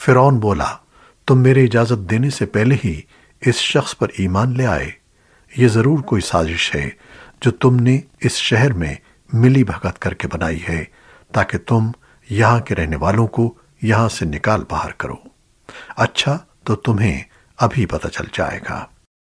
فرعون بولا، تم میرے اجازت دینے سے پہلے ہی اس شخص پر ایمان لے آئے۔ یہ ضرور کوئی سازش ہے جو تم نے اس شہر میں ملی بھگت کر کے بنائی ہے، تاکہ تم یہاں کے رہنے والوں کو یہاں سے نکال باہر کرو۔ اچھا تو تمہیں ابھی پتہ چل جائے گا۔